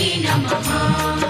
नमः।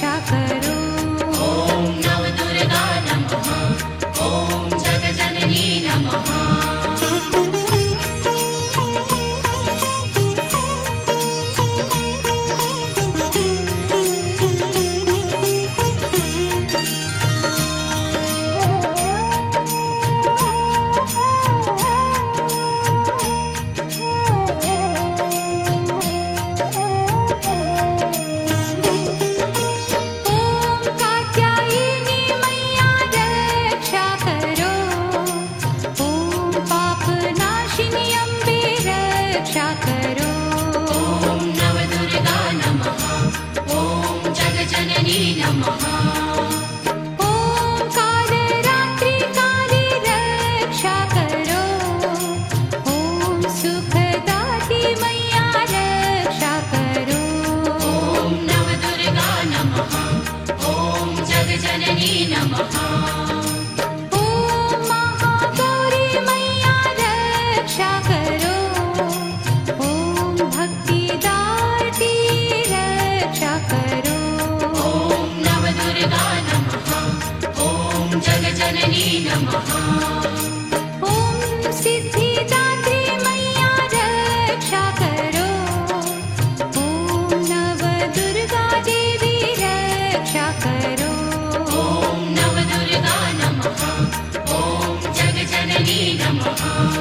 chocolate. नमः Thank you.